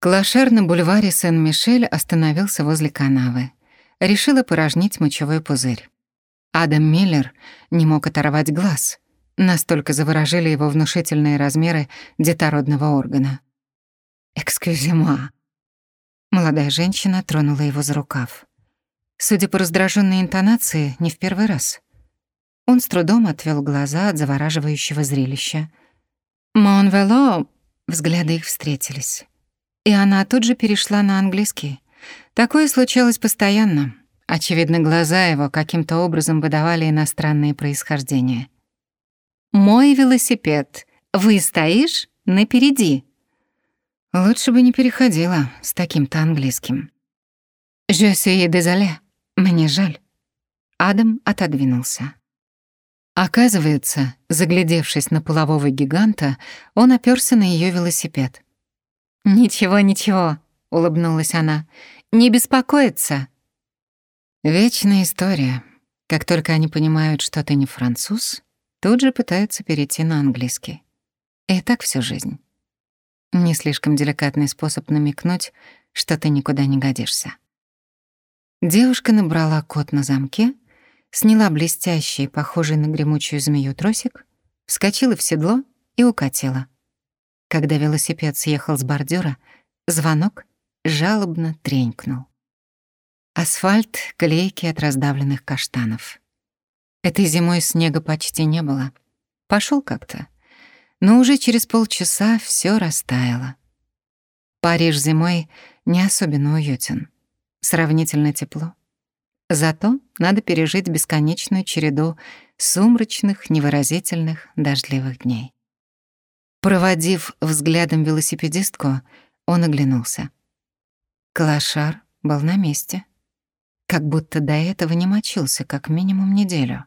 Клашер на бульваре Сен-Мишель остановился возле канавы. Решил опорожнить мочевой пузырь. Адам Миллер не мог оторвать глаз. Настолько заворожили его внушительные размеры детородного органа. «Экскюзима». Молодая женщина тронула его за рукав. Судя по раздраженной интонации, не в первый раз. Он с трудом отвел глаза от завораживающего зрелища. «Монвело!» Взгляды их встретились. И она тут же перешла на английский. Такое случалось постоянно. Очевидно, глаза его каким-то образом выдавали иностранные происхождения. «Мой велосипед. Вы стоишь напереди?» Лучше бы не переходила с таким-то английским. «Je suis désolé. Мне жаль». Адам отодвинулся. Оказывается, заглядевшись на полового гиганта, он оперся на ее велосипед. «Ничего, ничего», — улыбнулась она. «Не беспокоиться». Вечная история. Как только они понимают, что ты не француз, тут же пытаются перейти на английский. И так всю жизнь. Не слишком деликатный способ намекнуть, что ты никуда не годишься. Девушка набрала код на замке, сняла блестящий, похожий на гремучую змею тросик, вскочила в седло и укатила. Когда велосипед съехал с бордюра, звонок жалобно тренькнул. Асфальт — клейки от раздавленных каштанов. Этой зимой снега почти не было. Пошел как-то. Но уже через полчаса все растаяло. Париж зимой не особенно уютен. Сравнительно тепло. Зато надо пережить бесконечную череду сумрачных, невыразительных, дождливых дней. Проводив взглядом велосипедистку, он оглянулся. Клашар был на месте. Как будто до этого не мочился как минимум неделю.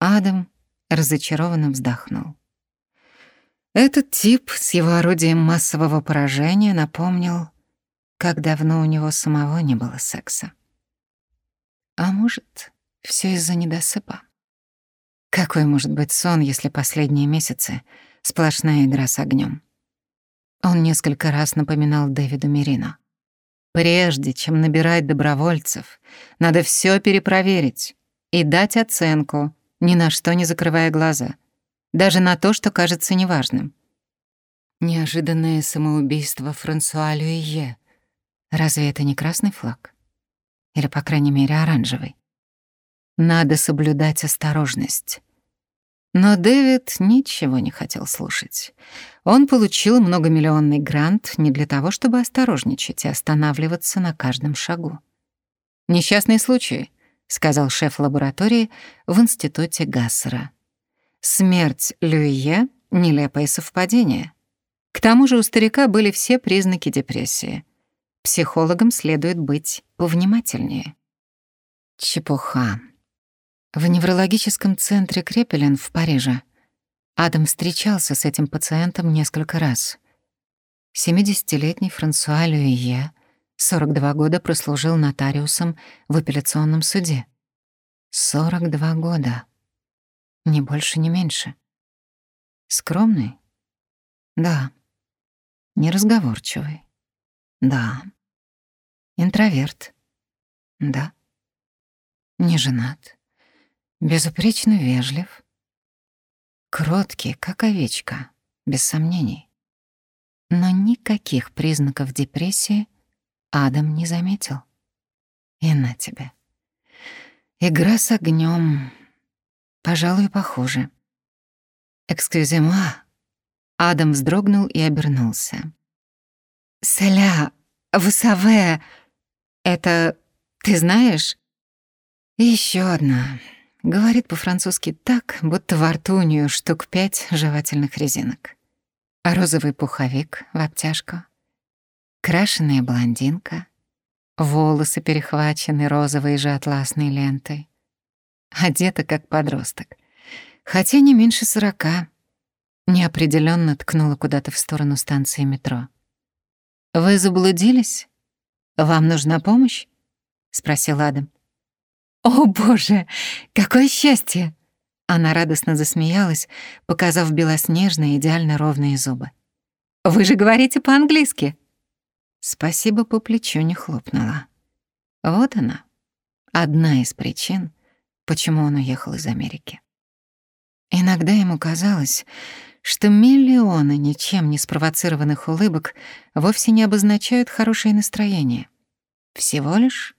Адам разочарованно вздохнул. Этот тип с его орудием массового поражения напомнил, как давно у него самого не было секса. А может, все из-за недосыпа? Какой может быть сон, если последние месяцы — Сплошная игра с огнем. Он несколько раз напоминал Дэвиду Мерино. Прежде чем набирать добровольцев, надо все перепроверить и дать оценку, ни на что не закрывая глаза, даже на то, что кажется неважным. Неожиданное самоубийство Франсуа Люие. Разве это не красный флаг? Или, по крайней мере, оранжевый? Надо соблюдать осторожность. Но Дэвид ничего не хотел слушать. Он получил многомиллионный грант не для того, чтобы осторожничать и останавливаться на каждом шагу. «Несчастный случай», — сказал шеф лаборатории в институте Гассера. «Смерть Люие — нелепое совпадение. К тому же у старика были все признаки депрессии. Психологам следует быть повнимательнее». Чепуха. В неврологическом центре Крепелен в Париже Адам встречался с этим пациентом несколько раз. 70-летний Франсуа Люие 42 года прослужил нотариусом в апелляционном суде. 42 года. Ни больше, ни меньше. Скромный? Да. Неразговорчивый? Да. Интроверт? Да. Не женат? Безупречно вежлив. Кроткий, как овечка, без сомнений. Но никаких признаков депрессии Адам не заметил. И на тебе. Игра с огнем, пожалуй, похуже. «Экскюзема». Адам вздрогнул и обернулся. «Селя, высаве, это ты знаешь?» Еще одна. Говорит по-французски так, будто во рту у нее штук пять жевательных резинок. А розовый пуховик в обтяжку. Крашеная блондинка. Волосы перехвачены розовой же атласной лентой. Одета как подросток. Хотя не меньше сорока. Неопределенно ткнула куда-то в сторону станции метро. «Вы заблудились? Вам нужна помощь?» — спросил Адам. «О, боже, какое счастье!» Она радостно засмеялась, показав белоснежные, идеально ровные зубы. «Вы же говорите по-английски. Спасибо по плечу не хлопнула. Вот она, одна из причин, почему он уехал из Америки. Иногда ему казалось, что миллионы ничем не спровоцированных улыбок вовсе не обозначают хорошее настроение. Всего лишь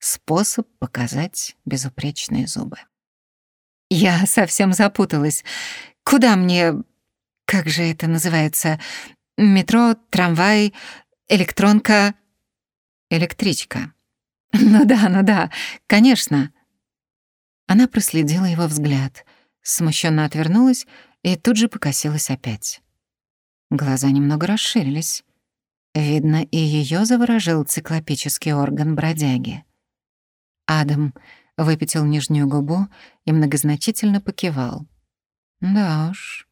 способ показать безупречные зубы. Я совсем запуталась. Куда мне... Как же это называется? Метро, трамвай, электронка... Электричка. Ну да, ну да, конечно. Она проследила его взгляд, смущенно отвернулась и тут же покосилась опять. Глаза немного расширились. Видно, и ее заворожил циклопический орган бродяги. Адам выпятил нижнюю губу и многозначительно покивал. Да уж,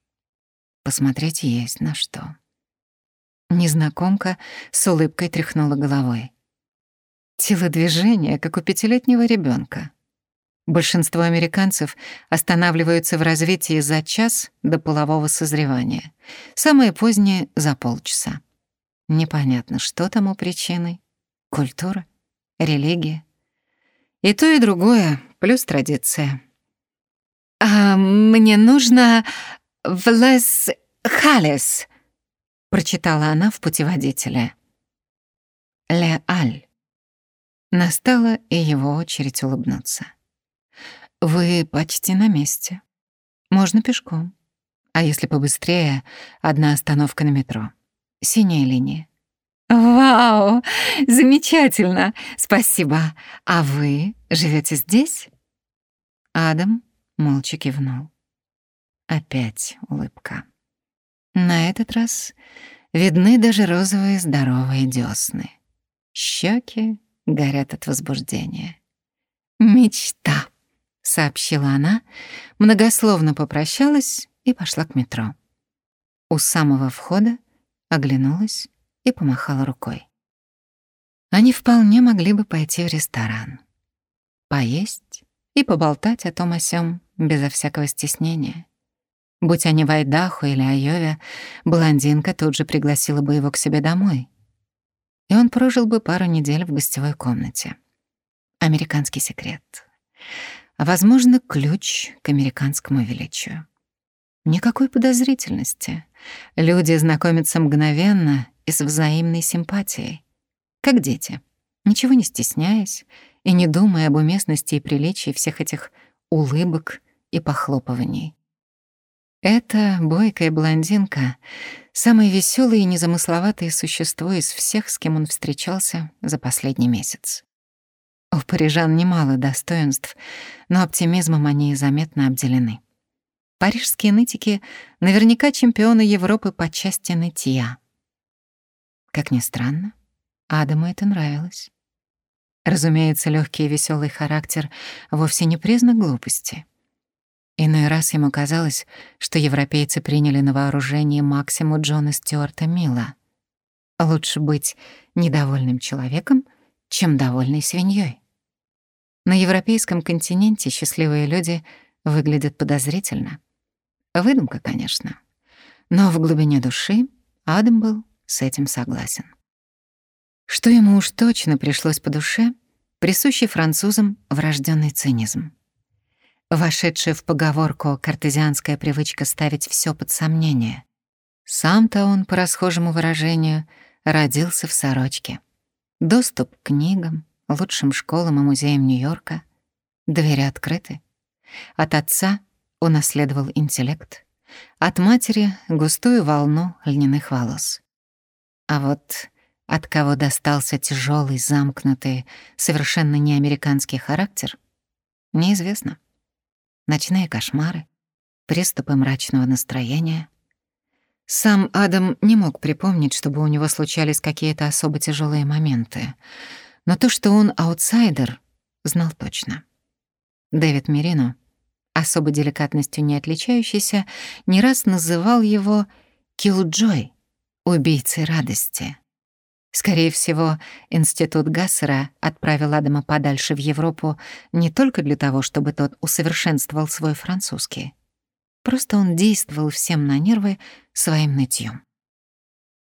посмотреть есть на что. Незнакомка с улыбкой тряхнула головой. Телодвижение, как у пятилетнего ребенка. Большинство американцев останавливаются в развитии за час до полового созревания, самое позднее — за полчаса. Непонятно, что тому причиной. Культура, религия. И то, и другое, плюс традиция. «А мне нужно в Лес-Халес», — прочитала она в путеводителе. «Ле-Аль». Настала и его очередь улыбнуться. «Вы почти на месте. Можно пешком. А если побыстрее, одна остановка на метро. Синяя линия». «Вау! Замечательно! Спасибо! А вы живете здесь?» Адам молча кивнул. Опять улыбка. На этот раз видны даже розовые здоровые десны. Щеки горят от возбуждения. «Мечта!» — сообщила она, многословно попрощалась и пошла к метро. У самого входа оглянулась и помахала рукой. Они вполне могли бы пойти в ресторан, поесть и поболтать о том о сём безо всякого стеснения. Будь они в Айдахо или Айове, блондинка тут же пригласила бы его к себе домой. И он прожил бы пару недель в гостевой комнате. Американский секрет. Возможно, ключ к американскому величию. Никакой подозрительности. Люди знакомятся мгновенно и с взаимной симпатией. Как дети, ничего не стесняясь и не думая об уместности и приличии всех этих улыбок и похлопываний. Эта бойкая блондинка — самое веселое и незамысловатое существо из всех, с кем он встречался за последний месяц. У парижан немало достоинств, но оптимизмом они заметно обделены. Парижские нытики наверняка чемпионы Европы по части нытья. Как ни странно, Адаму это нравилось. Разумеется, легкий и веселый характер вовсе не признак глупости — Иной раз ему казалось, что европейцы приняли на вооружение максиму Джона Стюарта Милла. Лучше быть недовольным человеком, чем довольной свиньей. На европейском континенте счастливые люди выглядят подозрительно. Выдумка, конечно. Но в глубине души Адам был с этим согласен. Что ему уж точно пришлось по душе, присущий французам врожденный цинизм. Вошедшая в поговорку картезианская привычка ставить все под сомнение. Сам-то он, по расхожему выражению, родился в сорочке. Доступ к книгам, лучшим школам и музеям Нью-Йорка. Двери открыты. От отца унаследовал интеллект, от матери — густую волну льняных волос. А вот от кого достался тяжелый, замкнутый, совершенно неамериканский характер, неизвестно ночные кошмары, приступы мрачного настроения. Сам Адам не мог припомнить, чтобы у него случались какие-то особо тяжелые моменты, но то, что он аутсайдер, знал точно. Дэвид Мерино, особо деликатностью не отличающийся, не раз называл его «киллджой» — убийцей радости. Скорее всего, институт Гассера отправил Адама подальше в Европу не только для того, чтобы тот усовершенствовал свой французский. Просто он действовал всем на нервы своим нытьем.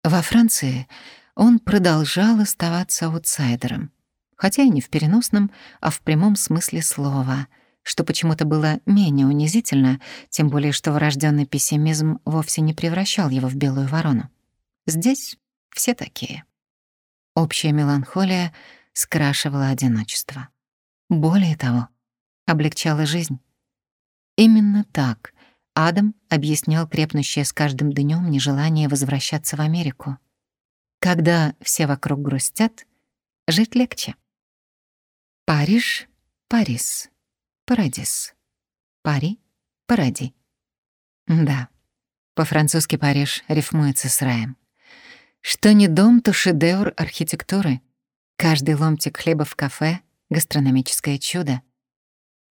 Во Франции он продолжал оставаться аутсайдером, хотя и не в переносном, а в прямом смысле слова, что почему-то было менее унизительно, тем более что врожденный пессимизм вовсе не превращал его в белую ворону. Здесь все такие. Общая меланхолия скрашивала одиночество. Более того, облегчала жизнь. Именно так Адам объяснял крепнущее с каждым днем нежелание возвращаться в Америку. Когда все вокруг грустят, жить легче. Париж, Парис, Парадис. Пари, Паради. Да, по-французски Париж рифмуется с раем. Что не дом, то шедевр архитектуры. Каждый ломтик хлеба в кафе — гастрономическое чудо.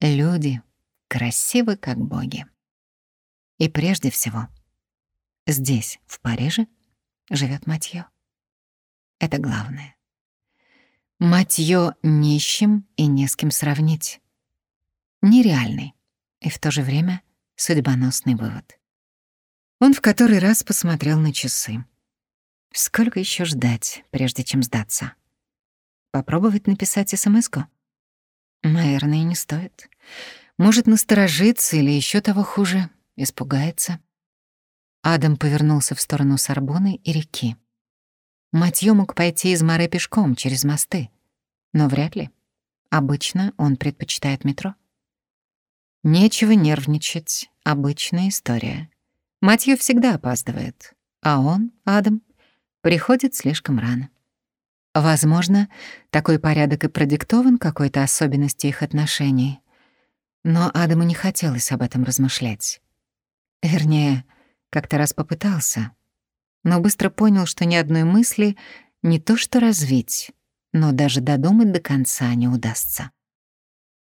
Люди красивы, как боги. И прежде всего, здесь, в Париже, живет Матьё. Это главное. Матьё нищим и не с кем сравнить. Нереальный и в то же время судьбоносный вывод. Он в который раз посмотрел на часы. Сколько еще ждать, прежде чем сдаться? Попробовать написать СМС-ку? Наверное, не стоит. Может, насторожиться или еще того хуже, испугается. Адам повернулся в сторону Сорбоны и реки. Матьё мог пойти из Море пешком через мосты, но вряд ли. Обычно он предпочитает метро. Нечего нервничать, обычная история. Матьё всегда опаздывает, а он, Адам, приходит слишком рано. Возможно, такой порядок и продиктован какой-то особенностью их отношений. Но Адаму не хотелось об этом размышлять. Вернее, как-то раз попытался, но быстро понял, что ни одной мысли не то что развить, но даже додумать до конца не удастся.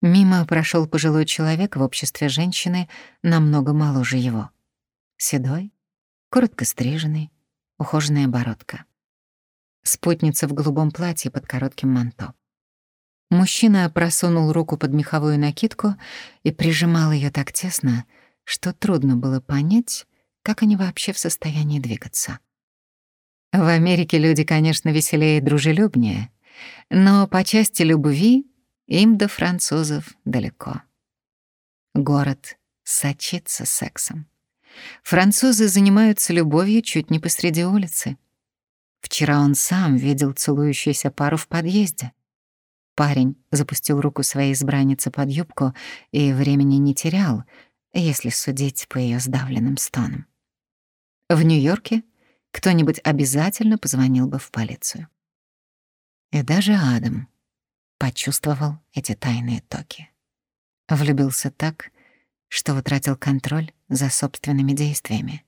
Мимо прошел пожилой человек в обществе женщины намного моложе его. Седой, коротко стриженный, ухоженная бородка. Спутница в голубом платье под коротким манто. Мужчина просунул руку под меховую накидку и прижимал ее так тесно, что трудно было понять, как они вообще в состоянии двигаться. В Америке люди, конечно, веселее и дружелюбнее, но по части любви им до французов далеко. Город сочится сексом. Французы занимаются любовью чуть не посреди улицы. Вчера он сам видел целующуюся пару в подъезде. Парень запустил руку своей избранницы под юбку и времени не терял, если судить по ее сдавленным стонам. В Нью-Йорке кто-нибудь обязательно позвонил бы в полицию. И даже Адам почувствовал эти тайные токи. Влюбился так, что утратил контроль за собственными действиями.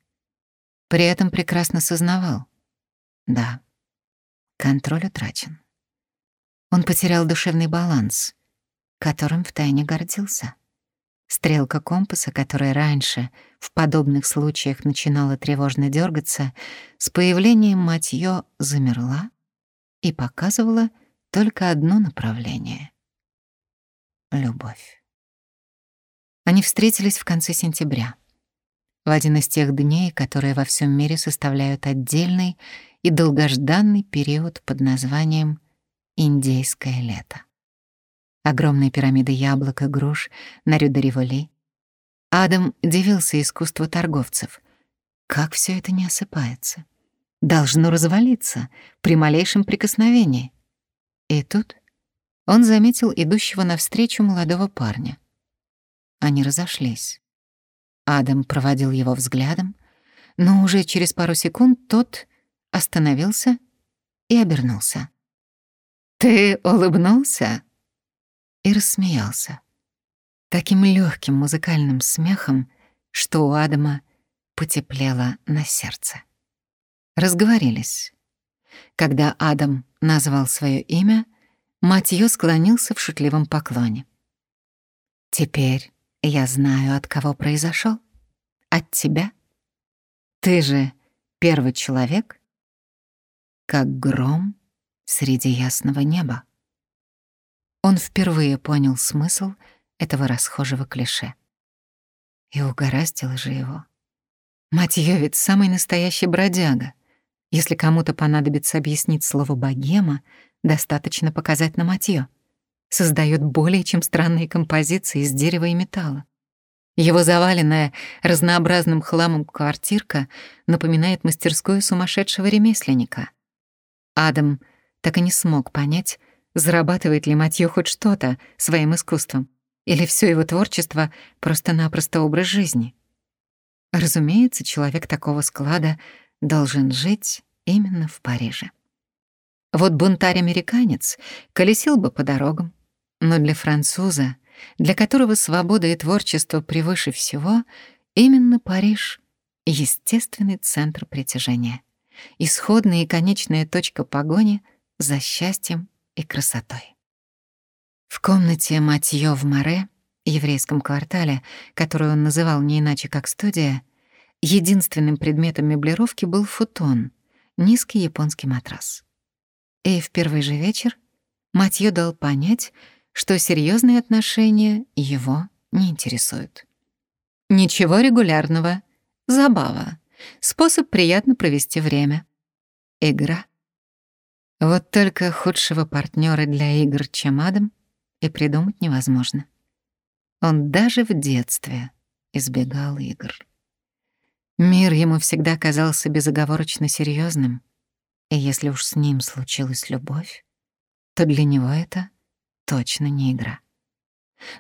При этом прекрасно сознавал. Да, контроль утрачен. Он потерял душевный баланс, которым втайне гордился. Стрелка компаса, которая раньше в подобных случаях начинала тревожно дергаться, с появлением Матьё замерла и показывала только одно направление — любовь. Они встретились в конце сентября, в один из тех дней, которые во всем мире составляют отдельный и долгожданный период под названием «Индейское лето» огромные пирамиды яблок и груш на Рюдо-Риволи. Адам дивился искусству торговцев. Как все это не осыпается? Должно развалиться при малейшем прикосновении. И тут он заметил идущего навстречу молодого парня. Они разошлись. Адам проводил его взглядом, но уже через пару секунд тот остановился и обернулся. «Ты улыбнулся?» и рассмеялся. Таким легким музыкальным смехом, что у Адама потеплело на сердце. Разговорились. Когда Адам назвал свое имя, Матьё склонился в шутливом поклоне. «Теперь я знаю, от кого произошел. От тебя. Ты же первый человек, как гром среди ясного неба». Он впервые понял смысл этого расхожего клише. И угораздило же его. Мать её ведь самый настоящий бродяга. Если кому-то понадобится объяснить слово «богема», достаточно показать на Матьё. Создает более чем странные композиции из дерева и металла. Его заваленная разнообразным хламом квартирка напоминает мастерскую сумасшедшего ремесленника. Адам так и не смог понять, зарабатывает ли Матьё хоть что-то своим искусством, или все его творчество — просто-напросто образ жизни. Разумеется, человек такого склада должен жить именно в Париже. Вот бунтарь-американец колесил бы по дорогам, но для француза, для которого свобода и творчество превыше всего, именно Париж — естественный центр притяжения, исходная и конечная точка погони за счастьем и красотой. В комнате Матьё в Море, еврейском квартале, которую он называл не иначе как студия, единственным предметом меблировки был футон, низкий японский матрас. И в первый же вечер Матьё дал понять, что серьезные отношения его не интересуют. Ничего регулярного, забава, способ приятно провести время. Игра. Вот только худшего партнера для игр, чем Адам, и придумать невозможно. Он даже в детстве избегал игр. Мир ему всегда казался безоговорочно серьезным, и если уж с ним случилась любовь, то для него это точно не игра.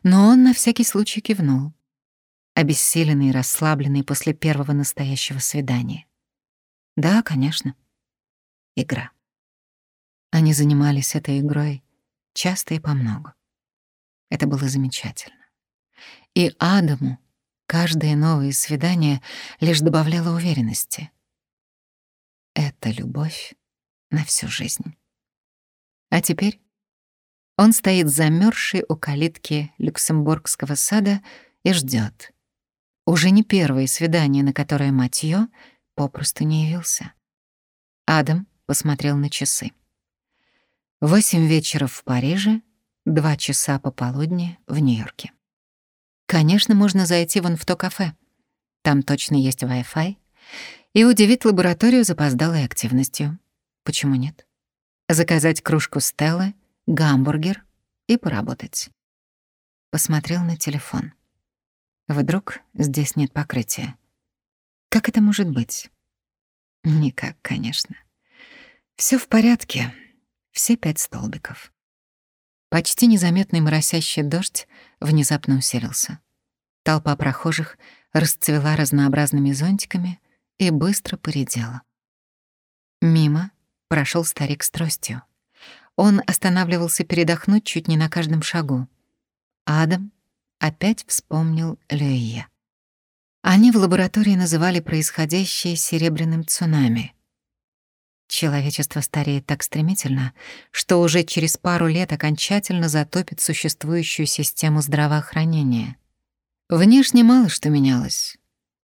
Но он на всякий случай кивнул, обессиленный и расслабленный после первого настоящего свидания. Да, конечно, игра. Они занимались этой игрой часто и помногу. Это было замечательно. И Адаму каждое новое свидание лишь добавляло уверенности. Это любовь на всю жизнь. А теперь он стоит замерзший у калитки Люксембургского сада и ждет. Уже не первое свидание, на которое Матьё попросту не явился. Адам посмотрел на часы. Восемь вечера в Париже, два часа пополудни в Нью-Йорке. Конечно, можно зайти вон в то кафе. Там точно есть Wi-Fi. И удивить лабораторию запоздалой активностью. Почему нет? Заказать кружку Стеллы, гамбургер и поработать. Посмотрел на телефон. Вдруг здесь нет покрытия. Как это может быть? Никак, конечно. Все в порядке. Все пять столбиков. Почти незаметный моросящий дождь внезапно усилился. Толпа прохожих расцвела разнообразными зонтиками и быстро поредела. Мимо прошел старик с тростью. Он останавливался передохнуть чуть не на каждом шагу. Адам опять вспомнил Люия. Они в лаборатории называли происходящее серебряным цунами. Человечество стареет так стремительно, что уже через пару лет окончательно затопит существующую систему здравоохранения. Внешне мало что менялось.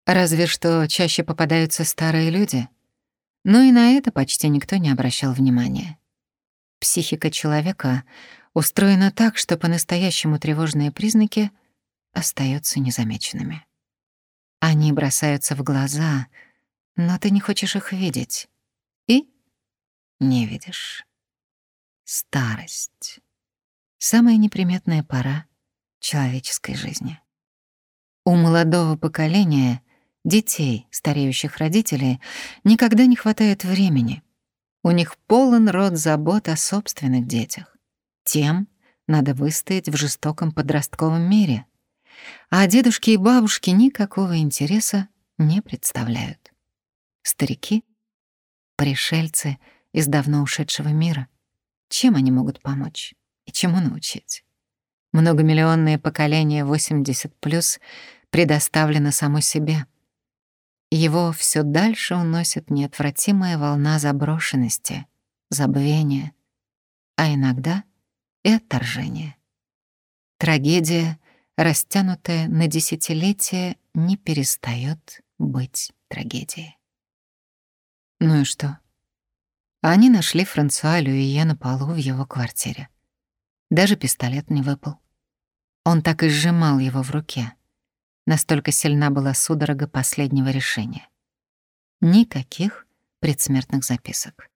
Разве что чаще попадаются старые люди. Но и на это почти никто не обращал внимания. Психика человека устроена так, что по-настоящему тревожные признаки остаются незамеченными. Они бросаются в глаза, но ты не хочешь их видеть не видишь. Старость. Самая неприметная пора человеческой жизни. У молодого поколения, детей, стареющих родителей, никогда не хватает времени. У них полон рот забот о собственных детях. Тем надо выстоять в жестоком подростковом мире. А дедушки и бабушки никакого интереса не представляют. Старики, пришельцы — из давно ушедшего мира. Чем они могут помочь и чему научить? Многомиллионное поколение 80+, предоставлено само себе. Его все дальше уносит неотвратимая волна заброшенности, забвения, а иногда и отторжения. Трагедия, растянутая на десятилетия, не перестает быть трагедией. Ну и что? Они нашли Франсуа Люие на полу в его квартире. Даже пистолет не выпал. Он так и сжимал его в руке. Настолько сильна была судорога последнего решения. Никаких предсмертных записок.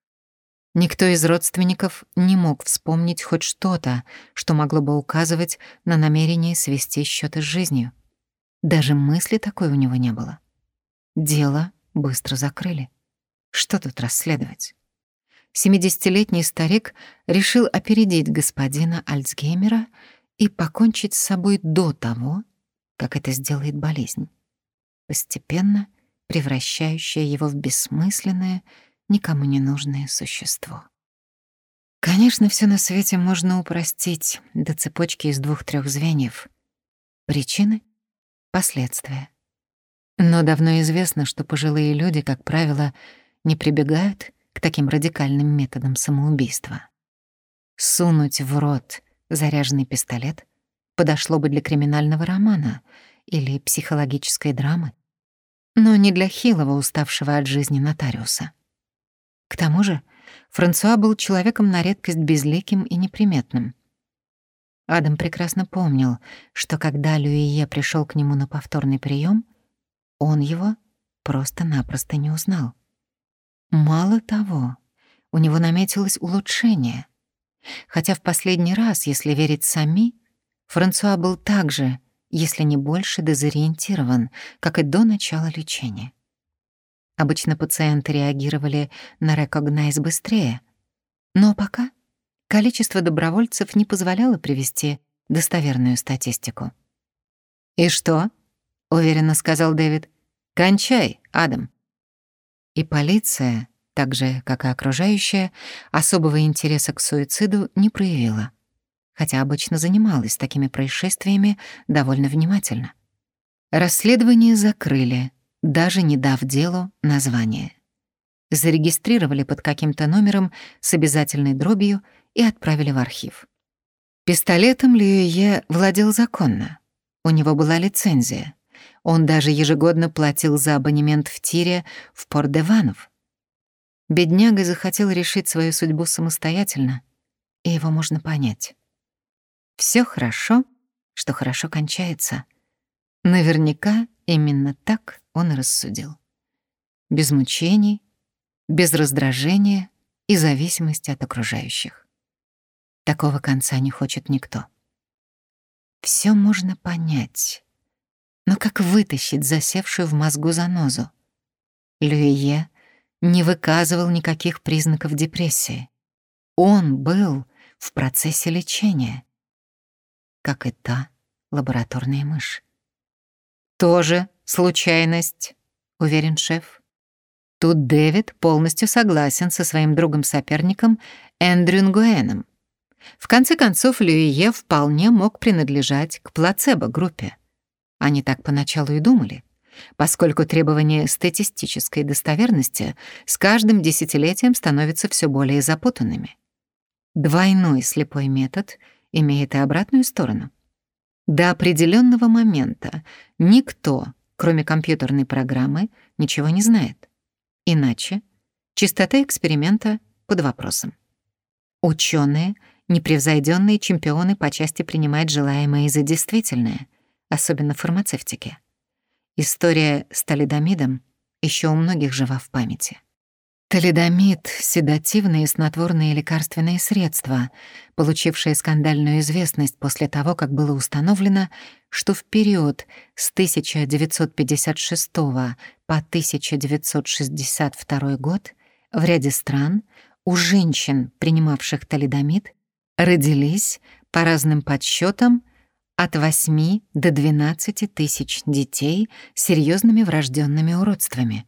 Никто из родственников не мог вспомнить хоть что-то, что могло бы указывать на намерение свести счеты с жизнью. Даже мысли такой у него не было. Дело быстро закрыли. Что тут расследовать? Семидесятилетний старик решил опередить господина Альцгеймера и покончить с собой до того, как это сделает болезнь, постепенно превращающая его в бессмысленное, никому не нужное существо. Конечно, все на свете можно упростить до цепочки из двух-трех звеньев. Причины — последствия. Но давно известно, что пожилые люди, как правило, не прибегают к таким радикальным методам самоубийства. Сунуть в рот заряженный пистолет подошло бы для криминального романа или психологической драмы, но не для хилого, уставшего от жизни нотариуса. К тому же Франсуа был человеком на редкость безликим и неприметным. Адам прекрасно помнил, что когда Люие пришел к нему на повторный прием, он его просто-напросто не узнал. Мало того, у него наметилось улучшение. Хотя в последний раз, если верить Сами, Франсуа был также, если не больше, дезориентирован, как и до начала лечения. Обычно пациенты реагировали на рекогнайз быстрее, но пока количество добровольцев не позволяло привести достоверную статистику. «И что?» — уверенно сказал Дэвид. «Кончай, Адам». И полиция, так же, как и окружающая, особого интереса к суициду не проявила, хотя обычно занималась такими происшествиями довольно внимательно. Расследование закрыли, даже не дав делу название. Зарегистрировали под каким-то номером с обязательной дробью и отправили в архив. Пистолетом Льюе владел законно. У него была лицензия. Он даже ежегодно платил за абонемент в тире в Порт-де-Ванов. Бедняга захотел решить свою судьбу самостоятельно, и его можно понять. Все хорошо, что хорошо кончается. Наверняка именно так он рассудил. Без мучений, без раздражения и зависимости от окружающих. Такого конца не хочет никто. Все можно понять. Но как вытащить засевшую в мозгу занозу? Люие не выказывал никаких признаков депрессии. Он был в процессе лечения, как и та лабораторная мышь. «Тоже случайность», — уверен шеф. Тут Дэвид полностью согласен со своим другом-соперником Эндрю Нгуэном. В конце концов, Люие вполне мог принадлежать к плацебо-группе. Они так поначалу и думали, поскольку требования статистической достоверности с каждым десятилетием становятся все более запутанными. Двойной слепой метод имеет и обратную сторону. До определенного момента никто, кроме компьютерной программы, ничего не знает. Иначе чистота эксперимента под вопросом. Ученые, непревзойденные чемпионы по части принимать желаемое за действительное, особенно в фармацевтике. История с талидомидом еще у многих жива в памяти. Талидомид — седативные снотворные лекарственные средства, получившие скандальную известность после того, как было установлено, что в период с 1956 по 1962 год в ряде стран у женщин, принимавших талидомид, родились, по разным подсчетам, от 8 до 12 тысяч детей с серьезными врожденными уродствами.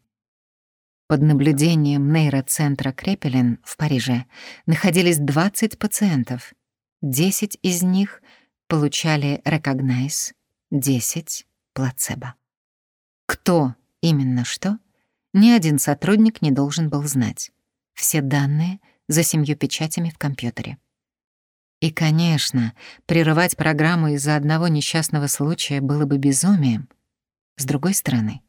Под наблюдением нейроцентра Крепелин в Париже находились 20 пациентов. 10 из них получали рекогнайз, 10 — плацебо. Кто именно что, ни один сотрудник не должен был знать. Все данные за семью печатями в компьютере. И, конечно, прерывать программу из-за одного несчастного случая было бы безумием. С другой стороны,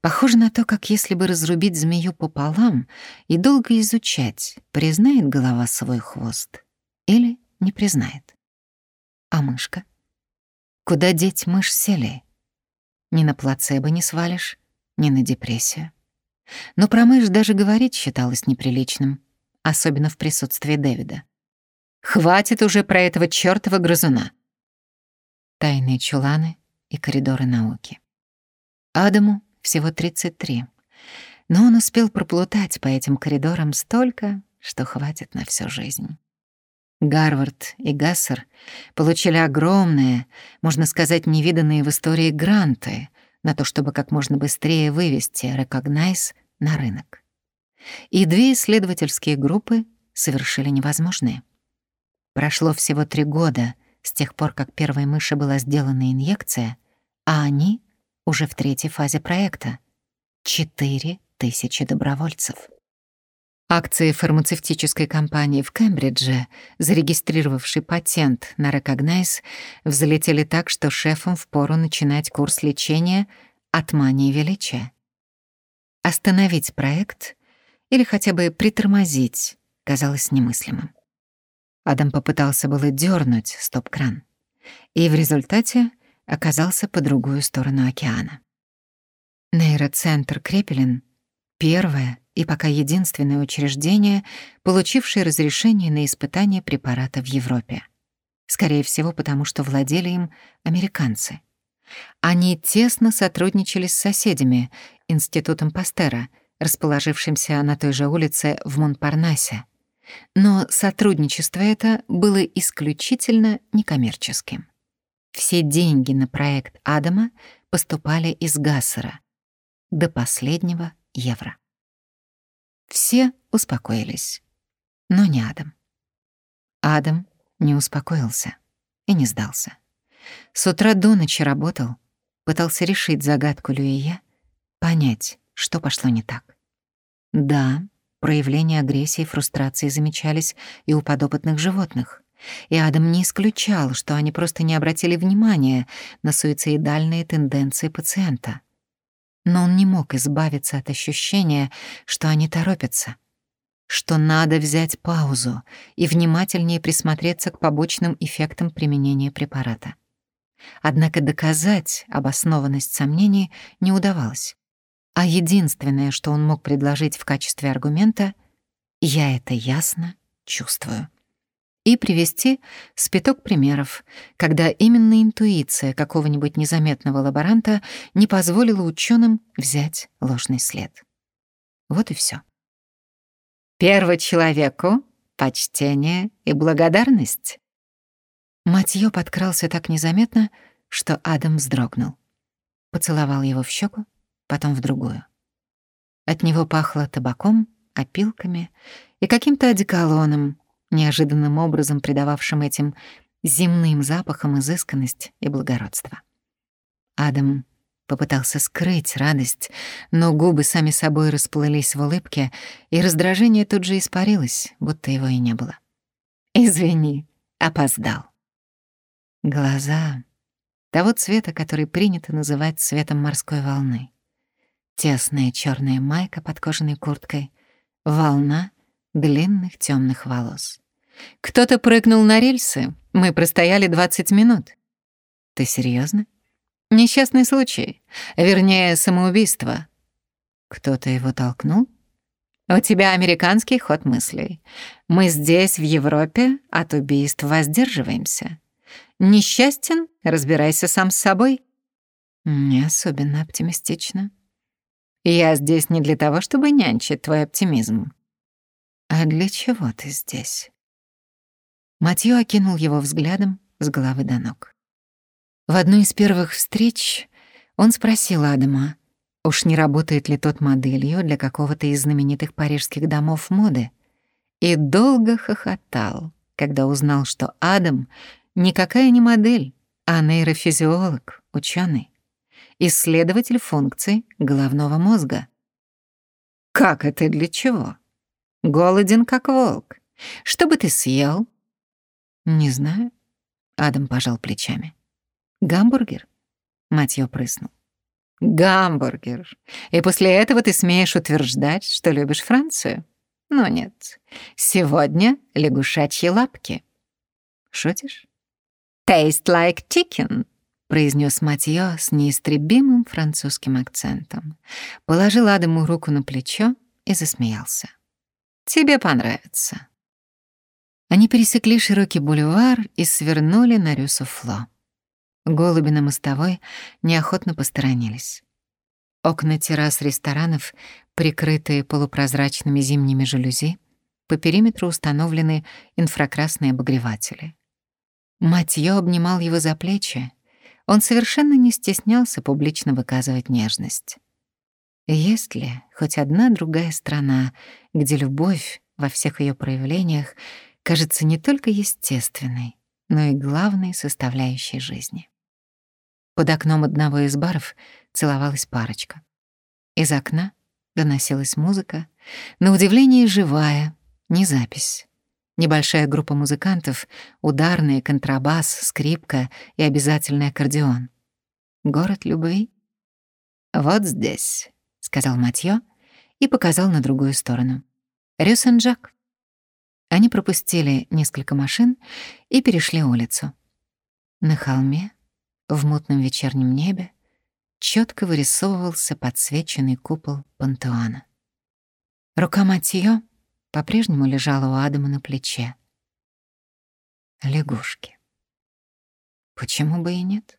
похоже на то, как если бы разрубить змею пополам и долго изучать, признает голова свой хвост или не признает. А мышка? Куда деть мышь сели? Ни на плацебо не свалишь, ни на депрессию. Но про мышь даже говорить считалось неприличным, особенно в присутствии Дэвида. «Хватит уже про этого чёртова грызуна!» Тайные чуланы и коридоры науки. Адаму всего 33, но он успел проплутать по этим коридорам столько, что хватит на всю жизнь. Гарвард и Гассер получили огромные, можно сказать, невиданные в истории гранты на то, чтобы как можно быстрее вывести Recognize на рынок. И две исследовательские группы совершили невозможное. Прошло всего три года с тех пор, как первой мыши была сделана инъекция, а они уже в третьей фазе проекта. Четыре тысячи добровольцев. Акции фармацевтической компании в Кембридже, зарегистрировавшей патент на Recognize, взлетели так, что шефам впору начинать курс лечения от мании величия. Остановить проект или хотя бы притормозить казалось немыслимым. Адам попытался было дернуть стоп-кран, и в результате оказался по другую сторону океана. Нейроцентр Крепелин — первое и пока единственное учреждение, получившее разрешение на испытание препарата в Европе. Скорее всего, потому что владели им американцы. Они тесно сотрудничали с соседями, Институтом Пастера, расположившимся на той же улице в Монпарнасе. Но сотрудничество это было исключительно некоммерческим. Все деньги на проект Адама поступали из Гассера до последнего евро. Все успокоились, но не Адам. Адам не успокоился и не сдался. С утра до ночи работал, пытался решить загадку Люия, понять, что пошло не так. Да, проявления агрессии и фрустрации замечались и у подопытных животных. И Адам не исключал, что они просто не обратили внимания на суицидальные тенденции пациента но он не мог избавиться от ощущения, что они торопятся, что надо взять паузу и внимательнее присмотреться к побочным эффектам применения препарата. Однако доказать обоснованность сомнений не удавалось. А единственное, что он мог предложить в качестве аргумента — «я это ясно чувствую» и привести спиток примеров, когда именно интуиция какого-нибудь незаметного лаборанта не позволила ученым взять ложный след. Вот и все. Первому человеку почтение и благодарность. Матьё подкрался так незаметно, что Адам вздрогнул. Поцеловал его в щеку, потом в другую. От него пахло табаком, опилками и каким-то одеколоном, неожиданным образом придававшим этим земным запахам изысканность и благородство. Адам попытался скрыть радость, но губы сами собой расплылись в улыбке, и раздражение тут же испарилось, будто его и не было. «Извини, опоздал». Глаза того цвета, который принято называть цветом морской волны. Тесная черная майка под кожаной курткой, волна длинных темных волос. Кто-то прыгнул на рельсы. Мы простояли 20 минут. Ты серьезно? Несчастный случай. Вернее, самоубийство. Кто-то его толкнул? У тебя американский ход мыслей. Мы здесь, в Европе, от убийств воздерживаемся. Несчастен? Разбирайся сам с собой. Не особенно оптимистично. Я здесь не для того, чтобы нянчить твой оптимизм. А для чего ты здесь? Матьё окинул его взглядом с головы до ног. В одну из первых встреч он спросил Адама, уж не работает ли тот моделью для какого-то из знаменитых парижских домов моды, и долго хохотал, когда узнал, что Адам никакая не модель, а нейрофизиолог, ученый, исследователь функций головного мозга. «Как это для чего? Голоден, как волк. Что бы ты съел?» «Не знаю». Адам пожал плечами. «Гамбургер?» Матьё прыснул. «Гамбургер. И после этого ты смеешь утверждать, что любишь Францию? Ну нет. Сегодня лягушачьи лапки». «Шутишь?» «Taste like chicken». — произнес Матьё с неистребимым французским акцентом. Положил Адаму руку на плечо и засмеялся. «Тебе понравится». Они пересекли широкий бульвар и свернули на Рюсофло. Голуби на мостовой неохотно посторонились. Окна террас ресторанов, прикрытые полупрозрачными зимними жалюзи, по периметру установлены инфракрасные обогреватели. Матьё обнимал его за плечи. Он совершенно не стеснялся публично выказывать нежность. Есть ли хоть одна другая страна, где любовь во всех ее проявлениях кажется не только естественной, но и главной составляющей жизни? Под окном одного из баров целовалась парочка. Из окна доносилась музыка, на удивление живая, не запись. Небольшая группа музыкантов, ударные, контрабас, скрипка и обязательный аккордеон. Город любви? «Вот здесь», — сказал Матьё и показал на другую сторону. «Рю-Сен-Жак». Они пропустили несколько машин и перешли улицу. На холме в мутном вечернем небе четко вырисовывался подсвеченный купол пантеона. Рука Матьё по-прежнему лежала у Адама на плече. Лягушки. Почему бы и нет?